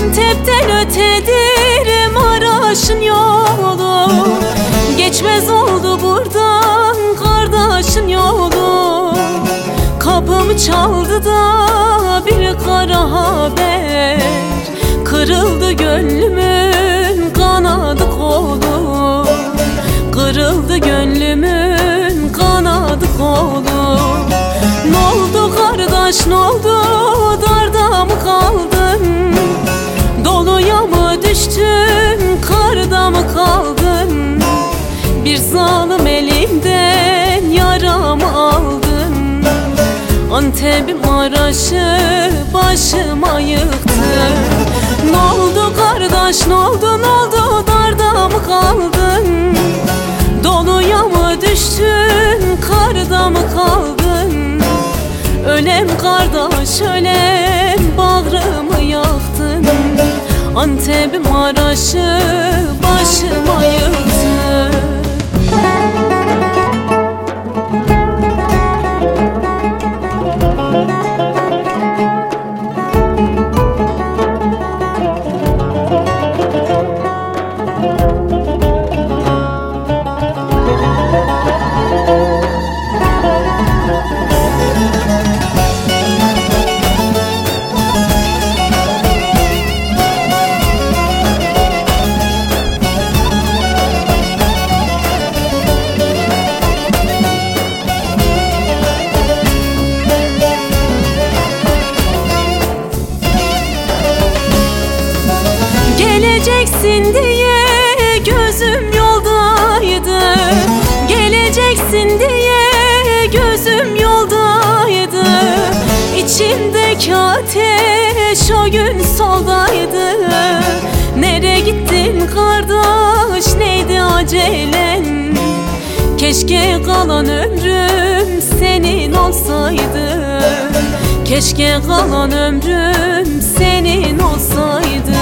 Antep'ten ötedir Maraş'ın yolu. Geçmez oldu buradan kardeşin yolu. Kapım çaldı da bir kara haber. Kırıldı gönlümün kanadı kolu. Kırıldı gönlümün kanadı kolu. Noldu kardeş noldu da zalim elimden yaramı aldın. Antep'im Maraş'ı başıma yıktı. Ne oldu kardeş ne oldu ne oldu darda mı kaldın? Doluya mı düştün karda mı kaldın? Ölem kardeş ölem bağrımı yaktın. Antep'im Maraş'ı başıma yıktı Geleceksin diye gözüm yoldaydı. Geleceksin diye gözüm yoldaydı. İçimdeki ateş o gün soldaydı. Nereye gittin kardeş? Neydi acelen? Keşke kalan ömrüm senin olsaydı. Keşke kalan ömrüm senin olsaydı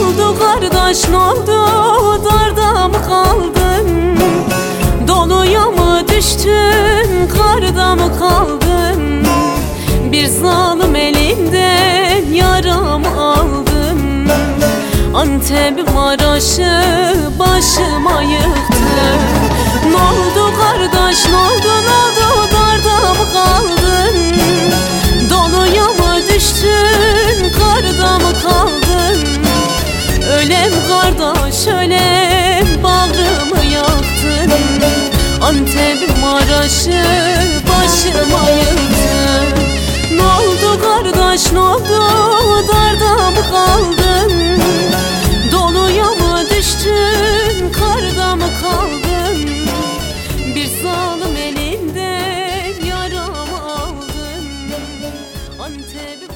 oldu kardeş ne oldu? Darda mı kaldın? Doluya mı düştün? Karda mı kaldın? Bir zalim elinden yaramı aldın? Antep'im Maraş'ı başıma yıktı Antep'im Maraş'ı başıma yıktı Ne oldu kardeş ne oldu? Darda mı kaldın? Doluya mı düştün? Karda mı kaldın? Bir zalim elinden yaramı aldın. Maraş